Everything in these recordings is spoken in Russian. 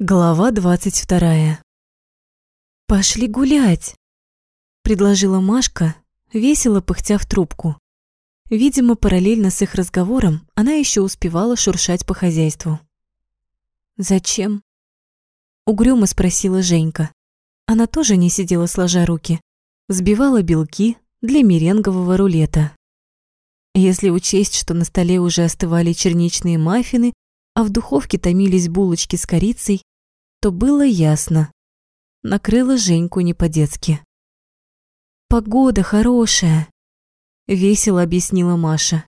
Глава двадцать вторая. «Пошли гулять», – предложила Машка, весело пыхтя в трубку. Видимо, параллельно с их разговором она еще успевала шуршать по хозяйству. «Зачем?» – угрюмо спросила Женька. Она тоже не сидела сложа руки, взбивала белки для меренгового рулета. Если учесть, что на столе уже остывали черничные маффины, а в духовке томились булочки с корицей, то было ясно. Накрыла Женьку не по-детски. «Погода хорошая», — весело объяснила Маша.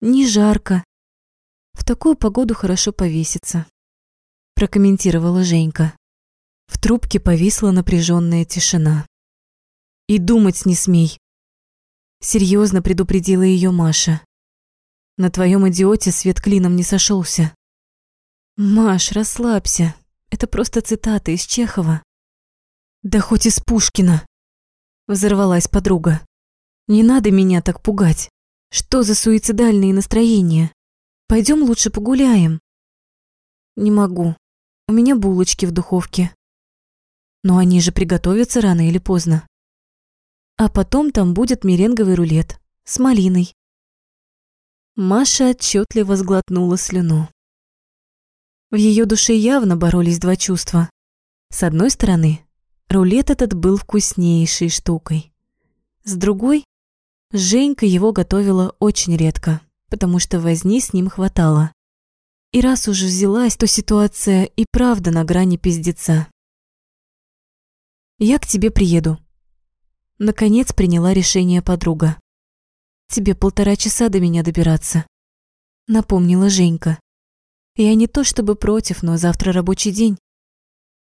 «Не жарко. В такую погоду хорошо повеситься», — прокомментировала Женька. В трубке повисла напряженная тишина. «И думать не смей», — серьезно предупредила ее Маша. «На твоем идиоте свет клином не сошелся. «Маш, расслабься. Это просто цитата из Чехова». «Да хоть из Пушкина!» Взорвалась подруга. «Не надо меня так пугать. Что за суицидальные настроения? Пойдем лучше погуляем». «Не могу. У меня булочки в духовке». «Но они же приготовятся рано или поздно». «А потом там будет меренговый рулет с малиной». Маша отчетливо сглотнула слюну. В ее душе явно боролись два чувства. С одной стороны, рулет этот был вкуснейшей штукой. С другой, Женька его готовила очень редко, потому что возни с ним хватало. И раз уже взялась, то ситуация и правда на грани пиздеца. «Я к тебе приеду». Наконец приняла решение подруга. «Тебе полтора часа до меня добираться», — напомнила Женька. Я не то чтобы против, но завтра рабочий день.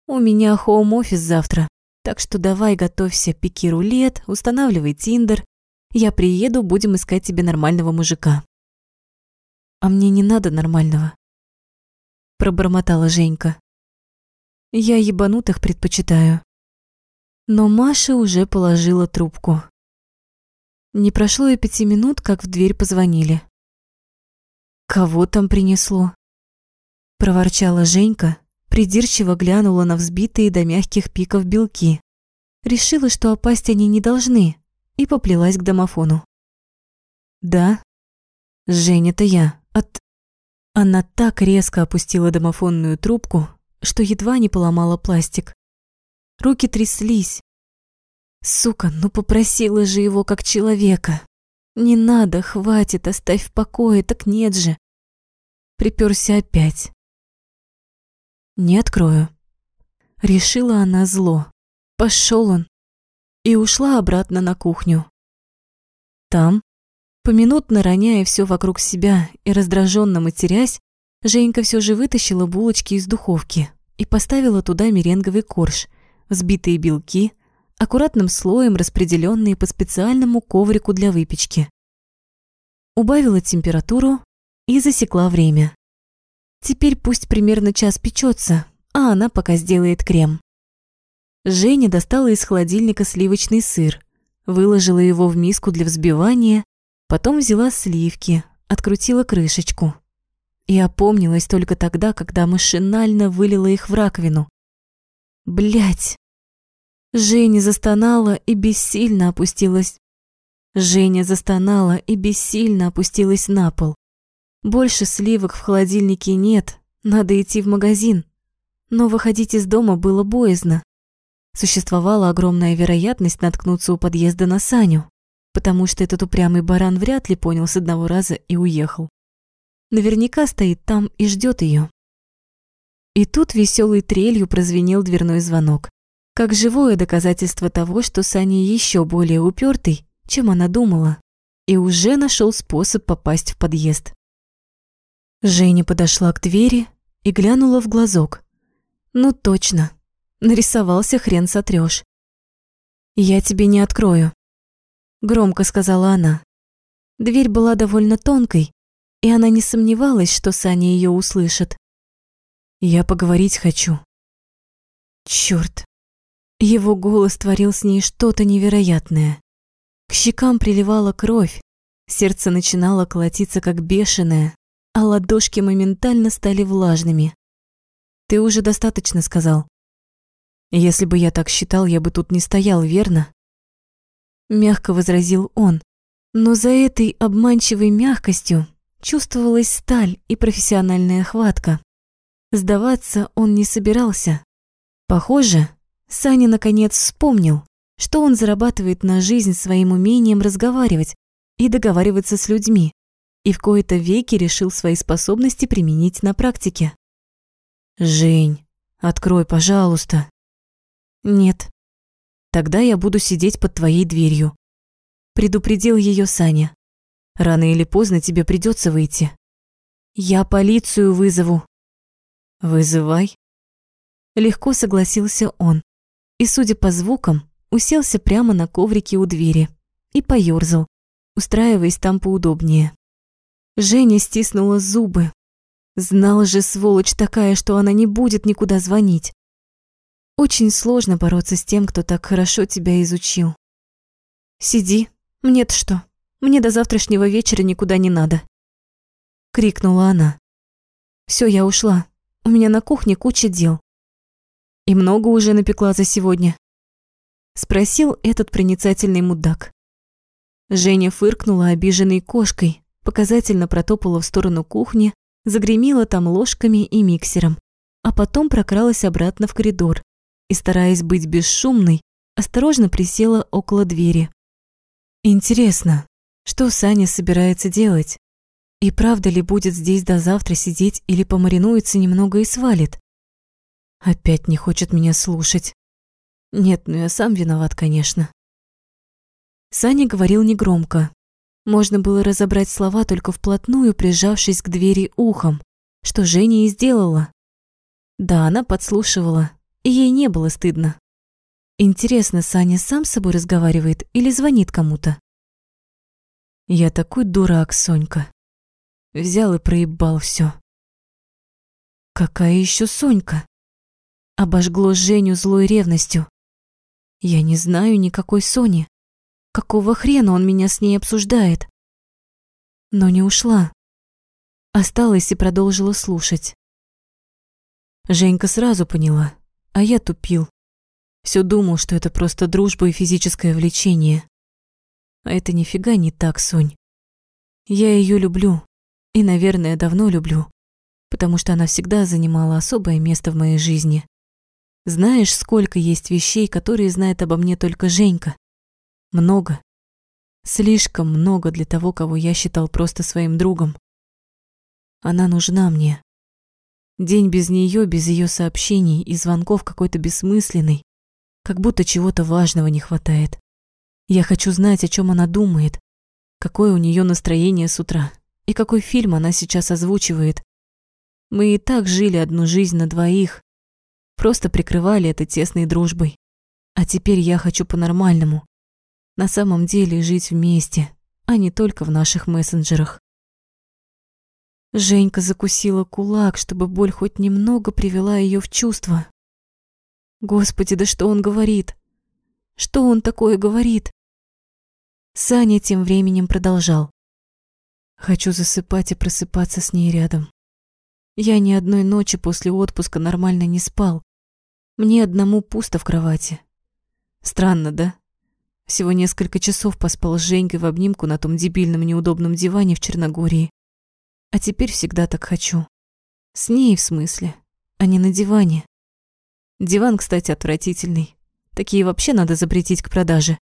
У меня хоум-офис завтра, так что давай готовься, пеки рулет, устанавливай тиндер. Я приеду, будем искать тебе нормального мужика. А мне не надо нормального. Пробормотала Женька. Я ебанутых предпочитаю. Но Маша уже положила трубку. Не прошло и пяти минут, как в дверь позвонили. Кого там принесло? Проворчала Женька, придирчиво глянула на взбитые до мягких пиков белки. Решила, что опасть они не должны, и поплелась к домофону. «Да? Женя-то я. От...» Она так резко опустила домофонную трубку, что едва не поломала пластик. Руки тряслись. Сука, ну попросила же его как человека. Не надо, хватит, оставь в покое, так нет же. Приперся опять. Не открою. Решила она зло. Пошел он. И ушла обратно на кухню. Там, поминутно роняя все вокруг себя и раздраженно матерясь, Женька все же вытащила булочки из духовки и поставила туда меренговый корж, взбитые белки, аккуратным слоем распределенные по специальному коврику для выпечки. Убавила температуру и засекла время. Теперь пусть примерно час печется, а она пока сделает крем. Женя достала из холодильника сливочный сыр, выложила его в миску для взбивания, потом взяла сливки, открутила крышечку. И опомнилась только тогда, когда машинально вылила их в раковину. Блять! Женя застонала и бессильно опустилась. Женя застонала и бессильно опустилась на пол. Больше сливок в холодильнике нет, надо идти в магазин. Но выходить из дома было боязно. Существовала огромная вероятность наткнуться у подъезда на Саню, потому что этот упрямый баран вряд ли понял с одного раза и уехал. Наверняка стоит там и ждет ее. И тут веселой трелью прозвенел дверной звонок, как живое доказательство того, что Саня еще более упертый, чем она думала, и уже нашел способ попасть в подъезд. Женя подошла к двери и глянула в глазок. Ну точно, нарисовался хрен сотрёшь. «Я тебе не открою», — громко сказала она. Дверь была довольно тонкой, и она не сомневалась, что Саня ее услышит. «Я поговорить хочу». Черт! Его голос творил с ней что-то невероятное. К щекам приливала кровь, сердце начинало колотиться как бешеное, а ладошки моментально стали влажными. Ты уже достаточно сказал. Если бы я так считал, я бы тут не стоял, верно? Мягко возразил он, но за этой обманчивой мягкостью чувствовалась сталь и профессиональная хватка. Сдаваться он не собирался. Похоже, Саня наконец вспомнил, что он зарабатывает на жизнь своим умением разговаривать и договариваться с людьми, и в кои-то веки решил свои способности применить на практике. «Жень, открой, пожалуйста». «Нет». «Тогда я буду сидеть под твоей дверью», – предупредил ее Саня. «Рано или поздно тебе придется выйти». «Я полицию вызову». «Вызывай». Легко согласился он и, судя по звукам, уселся прямо на коврике у двери и поёрзал, устраиваясь там поудобнее. Женя стиснула зубы. Знала же, сволочь такая, что она не будет никуда звонить. Очень сложно бороться с тем, кто так хорошо тебя изучил. «Сиди, мне-то что? Мне до завтрашнего вечера никуда не надо!» Крикнула она. Все, я ушла. У меня на кухне куча дел. И много уже напекла за сегодня?» Спросил этот проницательный мудак. Женя фыркнула обиженной кошкой, показательно протопала в сторону кухни, загремела там ложками и миксером, а потом прокралась обратно в коридор и, стараясь быть бесшумной, осторожно присела около двери. Интересно, что Саня собирается делать? И правда ли будет здесь до завтра сидеть или помаринуется немного и свалит? Опять не хочет меня слушать. Нет, ну я сам виноват, конечно. Саня говорил негромко, можно было разобрать слова только вплотную, прижавшись к двери ухом, что Женя и сделала. Да, она подслушивала, и ей не было стыдно. Интересно, Саня сам с собой разговаривает или звонит кому-то? Я такой дурак, Сонька. Взял и проебал все. Какая еще Сонька? Обожгло Женю злой ревностью. Я не знаю никакой Сони. Какого хрена он меня с ней обсуждает? Но не ушла. Осталась и продолжила слушать. Женька сразу поняла, а я тупил. Все думал, что это просто дружба и физическое влечение. А это нифига не так, Сонь. Я ее люблю. И, наверное, давно люблю. Потому что она всегда занимала особое место в моей жизни. Знаешь, сколько есть вещей, которые знает обо мне только Женька? Много. Слишком много для того, кого я считал просто своим другом. Она нужна мне. День без нее, без ее сообщений и звонков какой-то бессмысленный, как будто чего-то важного не хватает. Я хочу знать, о чем она думает, какое у нее настроение с утра и какой фильм она сейчас озвучивает. Мы и так жили одну жизнь на двоих, просто прикрывали это тесной дружбой. А теперь я хочу по-нормальному, на самом деле жить вместе, а не только в наших мессенджерах. Женька закусила кулак, чтобы боль хоть немного привела ее в чувство. Господи, да что он говорит? Что он такое говорит? Саня тем временем продолжал. Хочу засыпать и просыпаться с ней рядом. Я ни одной ночи после отпуска нормально не спал. Мне одному пусто в кровати. Странно, да? Всего несколько часов поспал с Женькой в обнимку на том дебильном неудобном диване в Черногории. А теперь всегда так хочу. С ней в смысле, а не на диване. Диван, кстати, отвратительный. Такие вообще надо запретить к продаже.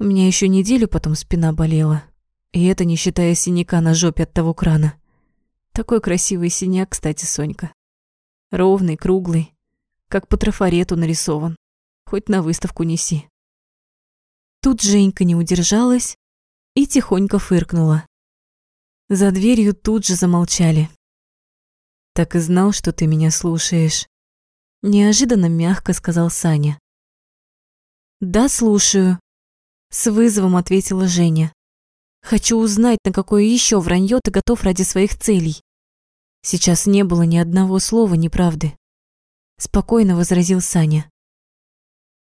У меня еще неделю потом спина болела. И это не считая синяка на жопе от того крана. Такой красивый синяк, кстати, Сонька. Ровный, круглый, как по трафарету нарисован. Хоть на выставку неси. Тут Женька не удержалась и тихонько фыркнула. За дверью тут же замолчали. «Так и знал, что ты меня слушаешь», – неожиданно мягко сказал Саня. «Да, слушаю», – с вызовом ответила Женя. «Хочу узнать, на какое еще вранье ты готов ради своих целей». Сейчас не было ни одного слова неправды. Спокойно возразил Саня.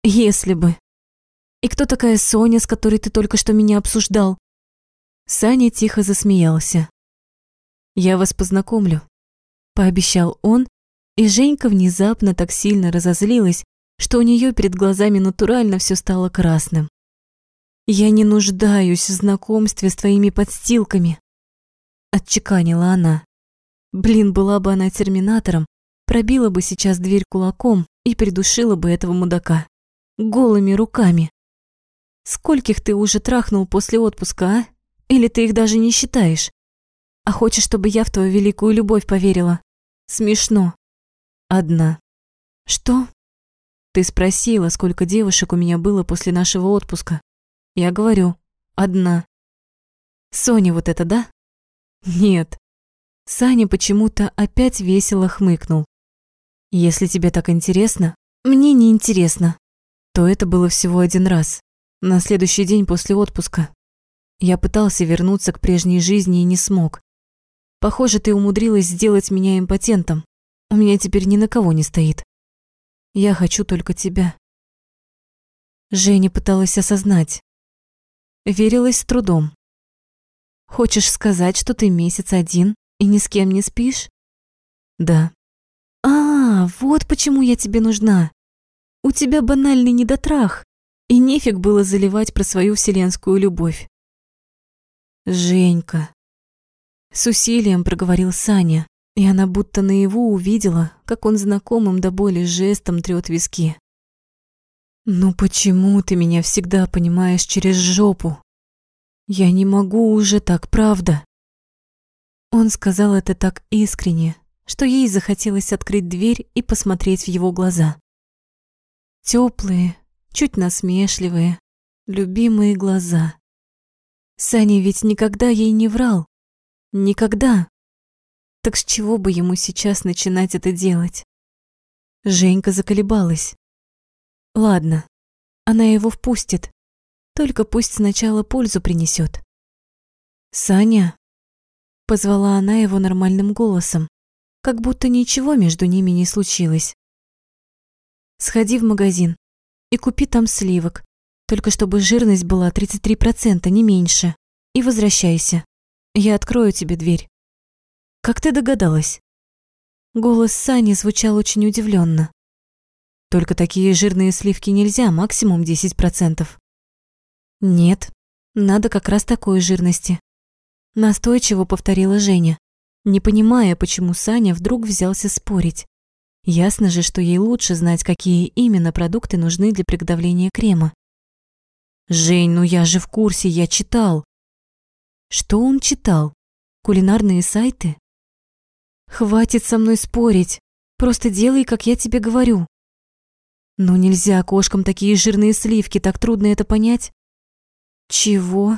«Если бы», и кто такая Соня, с которой ты только что меня обсуждал?» Саня тихо засмеялся. «Я вас познакомлю», – пообещал он И Женька внезапно так сильно разозлилась, что у нее перед глазами натурально все стало красным. «Я не нуждаюсь в знакомстве с твоими подстилками», – отчеканила она. Блин, была бы она терминатором, пробила бы сейчас дверь кулаком и придушила бы этого мудака. Голыми руками. Скольких ты уже трахнул после отпуска, а? Или ты их даже не считаешь? А хочешь, чтобы я в твою великую любовь поверила? Смешно. Одна. Что? Ты спросила, сколько девушек у меня было после нашего отпуска. Я говорю, одна. Соня вот это, да? Нет. Саня почему-то опять весело хмыкнул. Если тебе так интересно, мне не интересно. То это было всего один раз. На следующий день после отпуска. Я пытался вернуться к прежней жизни и не смог. Похоже, ты умудрилась сделать меня импотентом. У меня теперь ни на кого не стоит. Я хочу только тебя. Женя пыталась осознать. Верилась с трудом. Хочешь сказать, что ты месяц один и ни с кем не спишь? Да. А, вот почему я тебе нужна. У тебя банальный недотрах, и нефиг было заливать про свою вселенскую любовь. Женька. С усилием проговорил Саня, и она будто наяву увидела, как он знакомым до боли жестом трёт виски. «Ну почему ты меня всегда понимаешь через жопу? Я не могу уже так, правда?» Он сказал это так искренне, что ей захотелось открыть дверь и посмотреть в его глаза. Теплые, чуть насмешливые, любимые глаза. Саня ведь никогда ей не врал. Никогда. Так с чего бы ему сейчас начинать это делать? Женька заколебалась. Ладно, она его впустит. Только пусть сначала пользу принесет. «Саня?» Позвала она его нормальным голосом, как будто ничего между ними не случилось. «Сходи в магазин и купи там сливок, только чтобы жирность была 33%, не меньше, и возвращайся. Я открою тебе дверь». Как ты догадалась? Голос Сани звучал очень удивленно. Только такие жирные сливки нельзя, максимум 10%. Нет, надо как раз такой жирности. Настойчиво повторила Женя, не понимая, почему Саня вдруг взялся спорить. Ясно же, что ей лучше знать, какие именно продукты нужны для приготовления крема. «Жень, ну я же в курсе, я читал». Что он читал? Кулинарные сайты? Хватит со мной спорить. Просто делай, как я тебе говорю. Но нельзя кошкам такие жирные сливки, так трудно это понять. Чего?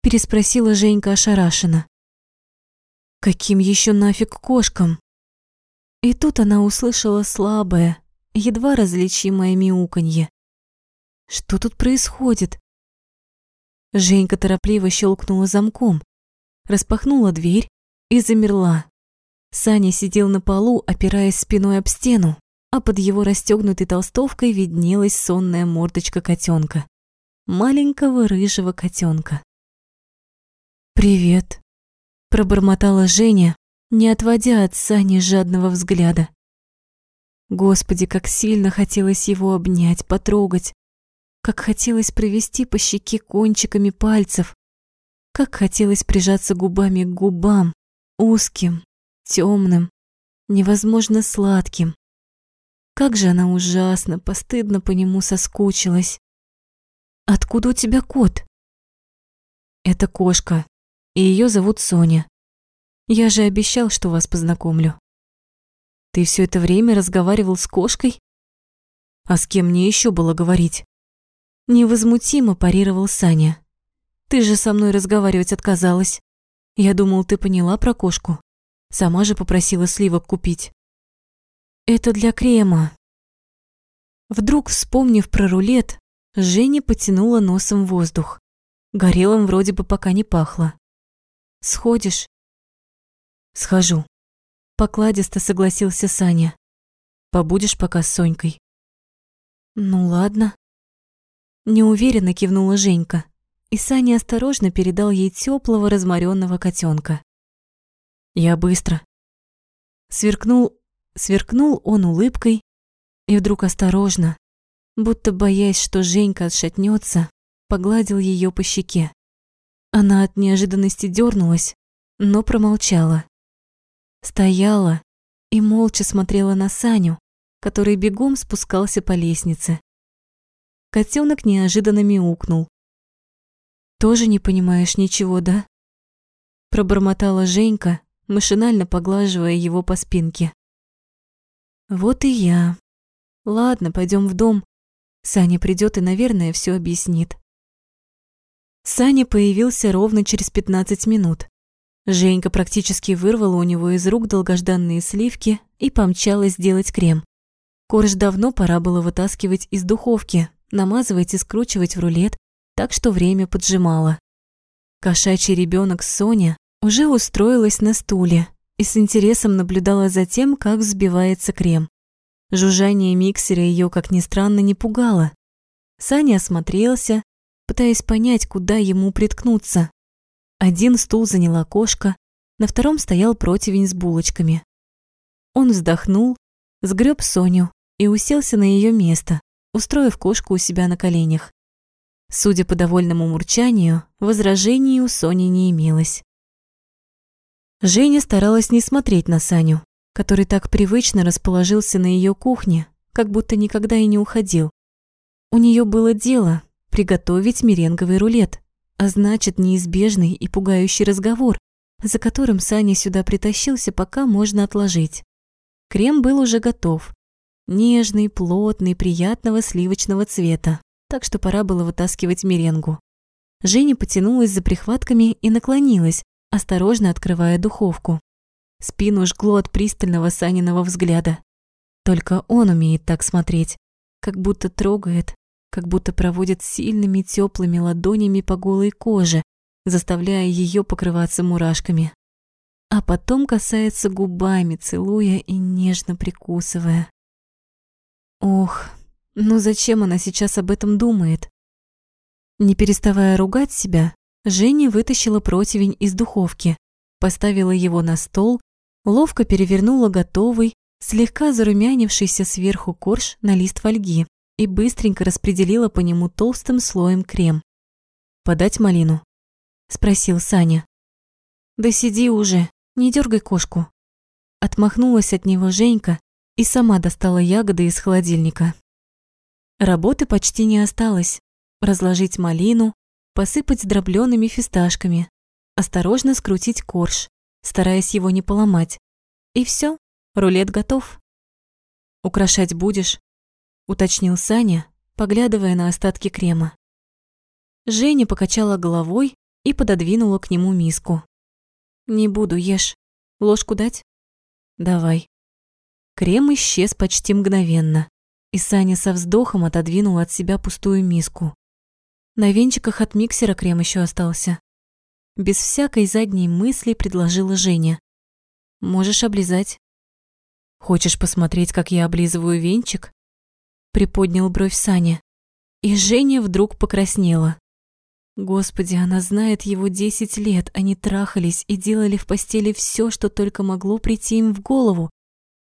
Переспросила Женька ошарашенно. Каким еще нафиг кошкам? И тут она услышала слабое, едва различимое мяуканье. Что тут происходит? Женька торопливо щелкнула замком, распахнула дверь и замерла. Саня сидел на полу, опираясь спиной об стену, а под его расстегнутой толстовкой виднелась сонная мордочка котенка. Маленького рыжего котенка. «Привет», – пробормотала Женя, не отводя от Сани жадного взгляда. Господи, как сильно хотелось его обнять, потрогать, как хотелось провести по щеке кончиками пальцев, как хотелось прижаться губами к губам, узким, темным, невозможно сладким. Как же она ужасно, постыдно по нему соскучилась. «Откуда у тебя кот?» «Это кошка, и ее зовут Соня. Я же обещал, что вас познакомлю». «Ты все это время разговаривал с кошкой?» «А с кем мне еще было говорить?» Невозмутимо парировал Саня. «Ты же со мной разговаривать отказалась. Я думал, ты поняла про кошку». Сама же попросила сливок купить. Это для крема. Вдруг, вспомнив про рулет, Женя потянула носом воздух. Горелым вроде бы пока не пахло. «Сходишь?» «Схожу», — покладисто согласился Саня. «Побудешь пока с Сонькой?» «Ну ладно». Неуверенно кивнула Женька, и Саня осторожно передал ей теплого разморенного котенка. Я быстро. Сверкнул Сверкнул он улыбкой и вдруг осторожно, будто боясь, что Женька отшатнется, погладил ее по щеке. Она от неожиданности дернулась, но промолчала. Стояла и молча смотрела на Саню, который бегом спускался по лестнице. Котенок неожиданно мяукнул. «Тоже не понимаешь ничего, да?» Пробормотала Женька, машинально поглаживая его по спинке. «Вот и я. Ладно, пойдем в дом. Саня придет и, наверное, все объяснит». Саня появился ровно через 15 минут. Женька практически вырвала у него из рук долгожданные сливки и помчалась делать крем. Корж давно пора было вытаскивать из духовки, намазывать и скручивать в рулет, так что время поджимало. Кошачий ребенок Соня уже устроилась на стуле и с интересом наблюдала за тем, как взбивается крем. Жужжание миксера ее, как ни странно, не пугало. Саня осмотрелся, пытаясь понять, куда ему приткнуться. Один стул заняла кошка, на втором стоял противень с булочками. Он вздохнул, сгреб Соню и уселся на ее место, устроив кошку у себя на коленях. Судя по довольному мурчанию, возражений у Сони не имелось. Женя старалась не смотреть на Саню, который так привычно расположился на ее кухне, как будто никогда и не уходил. У нее было дело приготовить меренговый рулет, а значит неизбежный и пугающий разговор, за которым Саня сюда притащился, пока можно отложить. Крем был уже готов. Нежный, плотный, приятного сливочного цвета так что пора было вытаскивать меренгу. Женя потянулась за прихватками и наклонилась, осторожно открывая духовку. Спину жгло от пристального Саниного взгляда. Только он умеет так смотреть, как будто трогает, как будто проводит сильными теплыми ладонями по голой коже, заставляя ее покрываться мурашками. А потом касается губами, целуя и нежно прикусывая. Ох, но зачем она сейчас об этом думает? Не переставая ругать себя, Женя вытащила противень из духовки, поставила его на стол, ловко перевернула готовый, слегка зарумянившийся сверху корж на лист фольги и быстренько распределила по нему толстым слоем крем. «Подать малину?» – спросил Саня. «Да сиди уже, не дергай кошку». Отмахнулась от него Женька и сама достала ягоды из холодильника. Работы почти не осталось. Разложить малину, посыпать дроблеными фисташками, осторожно скрутить корж, стараясь его не поломать. И все, рулет готов. «Украшать будешь?» – уточнил Саня, поглядывая на остатки крема. Женя покачала головой и пододвинула к нему миску. «Не буду, ешь. Ложку дать?» «Давай». Крем исчез почти мгновенно и Саня со вздохом отодвинул от себя пустую миску. На венчиках от миксера крем еще остался. Без всякой задней мысли предложила Женя. «Можешь облизать». «Хочешь посмотреть, как я облизываю венчик?» Приподнял бровь Саня. И Женя вдруг покраснела. Господи, она знает его десять лет, они трахались и делали в постели все, что только могло прийти им в голову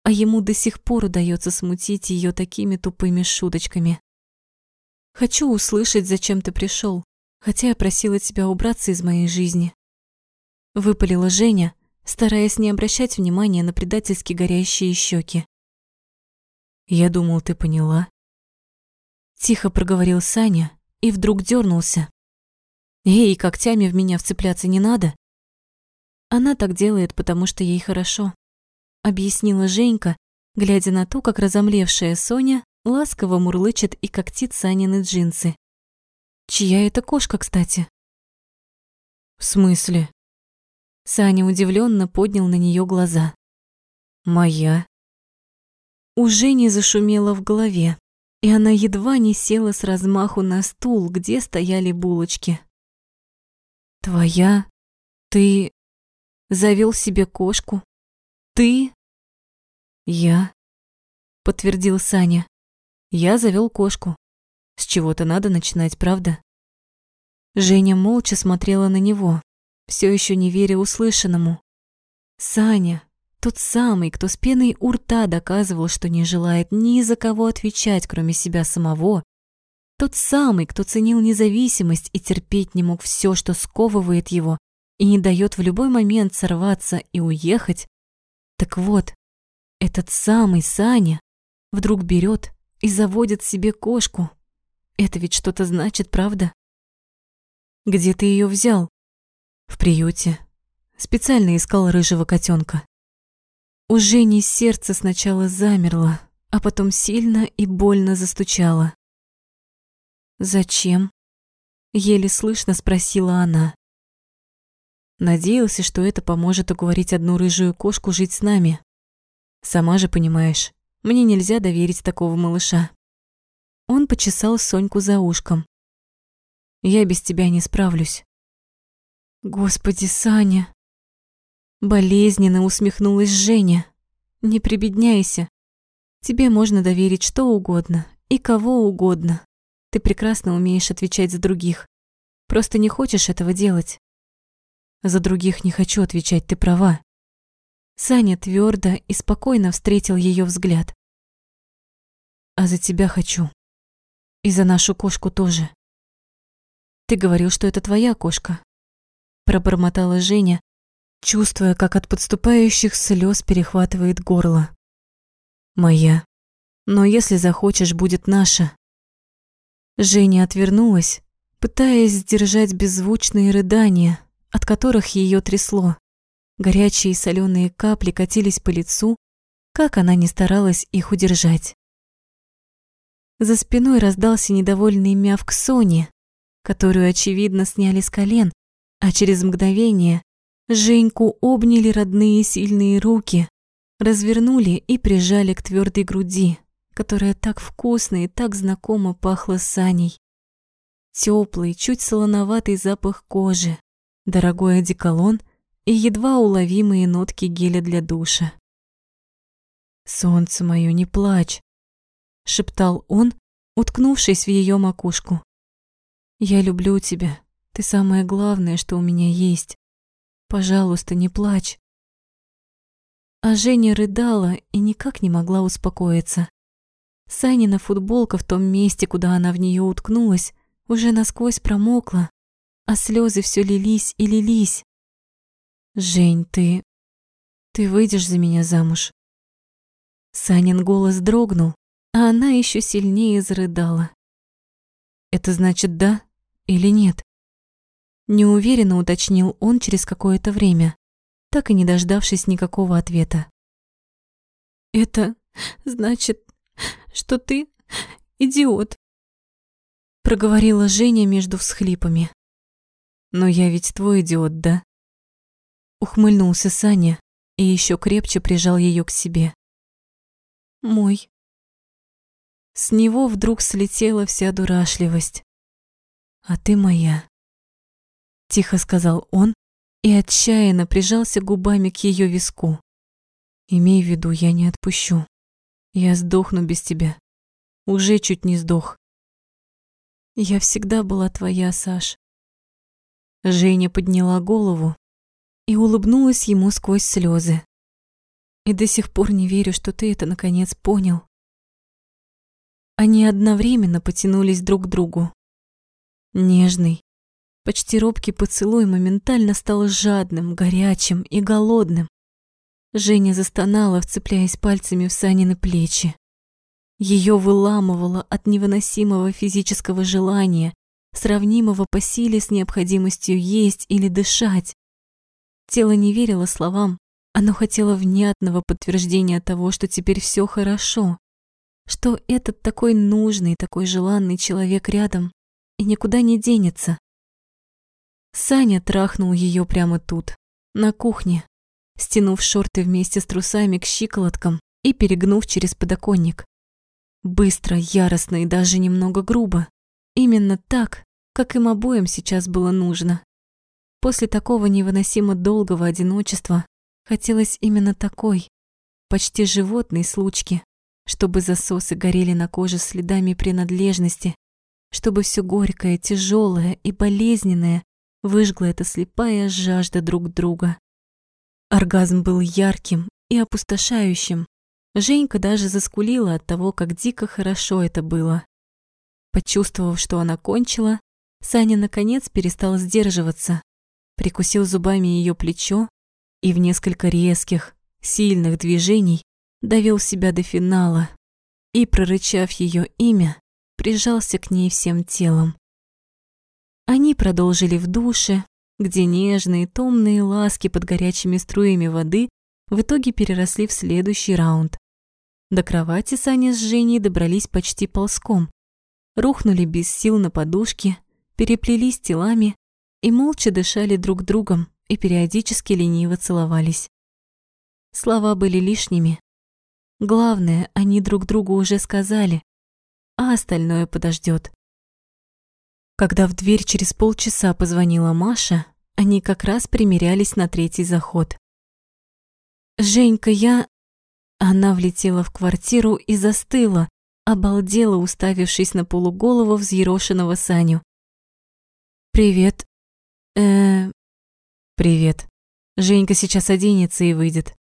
а ему до сих пор удается смутить ее такими тупыми шуточками. Хочу услышать, зачем ты пришел, хотя я просила тебя убраться из моей жизни. Выпалила Женя, стараясь не обращать внимания на предательски горящие щеки. Я думал, ты поняла. Тихо проговорил Саня и вдруг дернулся. Эй, когтями в меня вцепляться не надо. Она так делает, потому что ей хорошо объяснила Женька, глядя на то, как разомлевшая Соня ласково мурлычет и когтит Санины джинсы. Чья это кошка, кстати? В смысле? Саня удивленно поднял на нее глаза. Моя. У Жени зашумело в голове, и она едва не села с размаху на стул, где стояли булочки. Твоя? Ты завел себе кошку? Ты? «Я?» – подтвердил Саня. «Я завел кошку. С чего-то надо начинать, правда?» Женя молча смотрела на него, все еще не веря услышанному. «Саня, Тот самый, кто с пеной у рта доказывал, что не желает ни за кого отвечать, кроме себя самого. Тот самый, кто ценил независимость и терпеть не мог все, что сковывает его и не дает в любой момент сорваться и уехать. Так вот, этот самый Саня вдруг берет и заводит себе кошку. Это ведь что-то значит, правда? Где ты ее взял? В приюте. Специально искал рыжего котенка. У Жени сердце сначала замерло, а потом сильно и больно застучало. «Зачем?» — еле слышно спросила она. Надеялся, что это поможет уговорить одну рыжую кошку жить с нами. Сама же понимаешь, мне нельзя доверить такого малыша. Он почесал Соньку за ушком. Я без тебя не справлюсь. Господи, Саня, Болезненно усмехнулась Женя. Не прибедняйся. Тебе можно доверить что угодно и кого угодно. Ты прекрасно умеешь отвечать за других. Просто не хочешь этого делать. За других не хочу отвечать, ты права. Саня твердо и спокойно встретил ее взгляд. А за тебя хочу. И за нашу кошку тоже. Ты говорил, что это твоя кошка. Пробормотала Женя, чувствуя, как от подступающих слез перехватывает горло. «Моя. Но если захочешь, будет наша». Женя отвернулась, пытаясь сдержать беззвучные рыдания, от которых ее трясло. Горячие соленые капли катились по лицу, как она не старалась их удержать. За спиной раздался недовольный мявк Сони, которую, очевидно, сняли с колен, а через мгновение Женьку обняли родные сильные руки, развернули и прижали к твердой груди, которая так вкусно и так знакомо пахла Саней. Теплый, чуть солоноватый запах кожи, дорогой одеколон и едва уловимые нотки геля для душа. «Солнце мое, не плачь!» — шептал он, уткнувшись в ее макушку. «Я люблю тебя. Ты самое главное, что у меня есть. Пожалуйста, не плачь. А Женя рыдала и никак не могла успокоиться. Санина футболка в том месте, куда она в нее уткнулась, уже насквозь промокла, а слезы все лились и лились. «Жень, ты... ты выйдешь за меня замуж?» Санин голос дрогнул, а она еще сильнее зарыдала. «Это значит да или нет?» Неуверенно уточнил он через какое-то время, так и не дождавшись никакого ответа. «Это значит, что ты идиот», проговорила Женя между всхлипами. «Но я ведь твой идиот, да?» Ухмыльнулся Саня и еще крепче прижал ее к себе. «Мой». С него вдруг слетела вся дурашливость. «А ты моя». Тихо сказал он и отчаянно прижался губами к ее виску. Имей в виду, я не отпущу. Я сдохну без тебя. Уже чуть не сдох. Я всегда была твоя, Саш. Женя подняла голову и улыбнулась ему сквозь слезы. И до сих пор не верю, что ты это наконец понял. Они одновременно потянулись друг к другу. Нежный, Почти робкий поцелуй моментально стал жадным, горячим и голодным. Женя застонала, вцепляясь пальцами в Санины плечи. Ее выламывало от невыносимого физического желания, сравнимого по силе с необходимостью есть или дышать. Тело не верило словам, оно хотело внятного подтверждения того, что теперь все хорошо, что этот такой нужный, такой желанный человек рядом и никуда не денется. Саня трахнул ее прямо тут, на кухне, стянув шорты вместе с трусами к щиколоткам и перегнув через подоконник. Быстро, яростно и даже немного грубо. Именно так, как им обоим сейчас было нужно. После такого невыносимо долгого одиночества хотелось именно такой, почти животной случки, чтобы засосы горели на коже следами принадлежности, чтобы все горькое, тяжелое и болезненное выжгла эта слепая жажда друг друга. Оргазм был ярким и опустошающим. Женька даже заскулила от того, как дико хорошо это было. Почувствовав, что она кончила, Саня наконец перестал сдерживаться, прикусил зубами ее плечо и в несколько резких, сильных движений довел себя до финала и, прорычав ее имя, прижался к ней всем телом. Они продолжили в душе, где нежные томные ласки под горячими струями воды в итоге переросли в следующий раунд. До кровати Саня с Женей добрались почти ползком, рухнули без сил на подушке, переплелись телами и молча дышали друг другом и периодически лениво целовались. Слова были лишними. Главное, они друг другу уже сказали, а остальное подождет. Когда в дверь через полчаса позвонила Маша, они как раз примерялись на третий заход. «Женька, я...» Она влетела в квартиру и застыла, обалдела, уставившись на полуголого взъерошенного Саню. «Привет. э «Привет. Женька сейчас оденется и выйдет».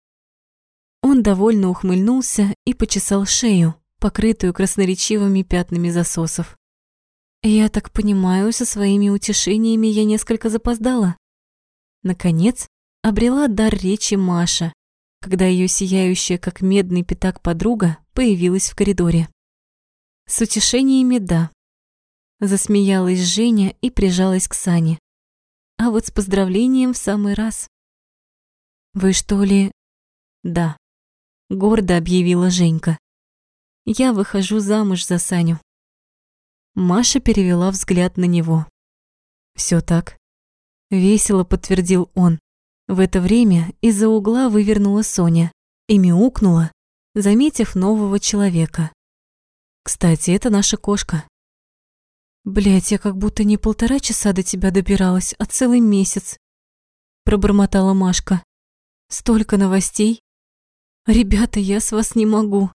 Он довольно ухмыльнулся и почесал шею, покрытую красноречивыми пятнами засосов. «Я так понимаю, со своими утешениями я несколько запоздала». Наконец, обрела дар речи Маша, когда ее сияющая, как медный пятак подруга, появилась в коридоре. С утешениями да. Засмеялась Женя и прижалась к Сане. А вот с поздравлением в самый раз. «Вы что ли...» «Да», — гордо объявила Женька. «Я выхожу замуж за Саню». Маша перевела взгляд на него. Все так. Весело подтвердил он. В это время из-за угла вывернула Соня и мяукнула, заметив нового человека. Кстати, это наша кошка. Блять, я как будто не полтора часа до тебя добиралась, а целый месяц. Пробормотала Машка. Столько новостей. Ребята, я с вас не могу.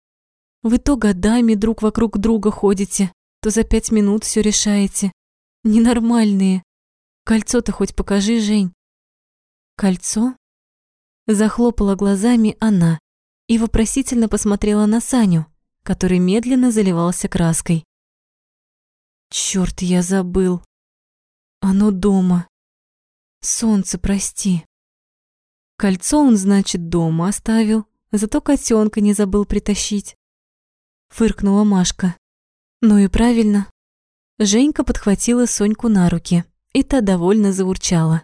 Вы то годами друг вокруг друга ходите, то за пять минут все решаете. Ненормальные. Кольцо-то хоть покажи, Жень. Кольцо? Захлопала глазами она и вопросительно посмотрела на Саню, который медленно заливался краской. Черт, я забыл. Оно дома. Солнце, прости. Кольцо он, значит, дома оставил, зато котенка не забыл притащить. Фыркнула Машка. Ну и правильно. Женька подхватила Соньку на руки, и та довольно заурчала.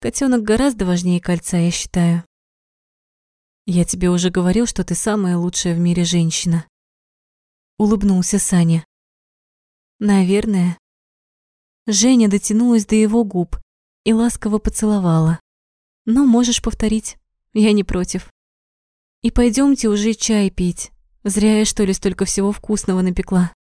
Котенок гораздо важнее кольца, я считаю. Я тебе уже говорил, что ты самая лучшая в мире женщина. Улыбнулся Саня. Наверное. Женя дотянулась до его губ и ласково поцеловала. Но можешь повторить, я не против. И пойдемте уже чай пить. Зря я, что ли, столько всего вкусного напекла.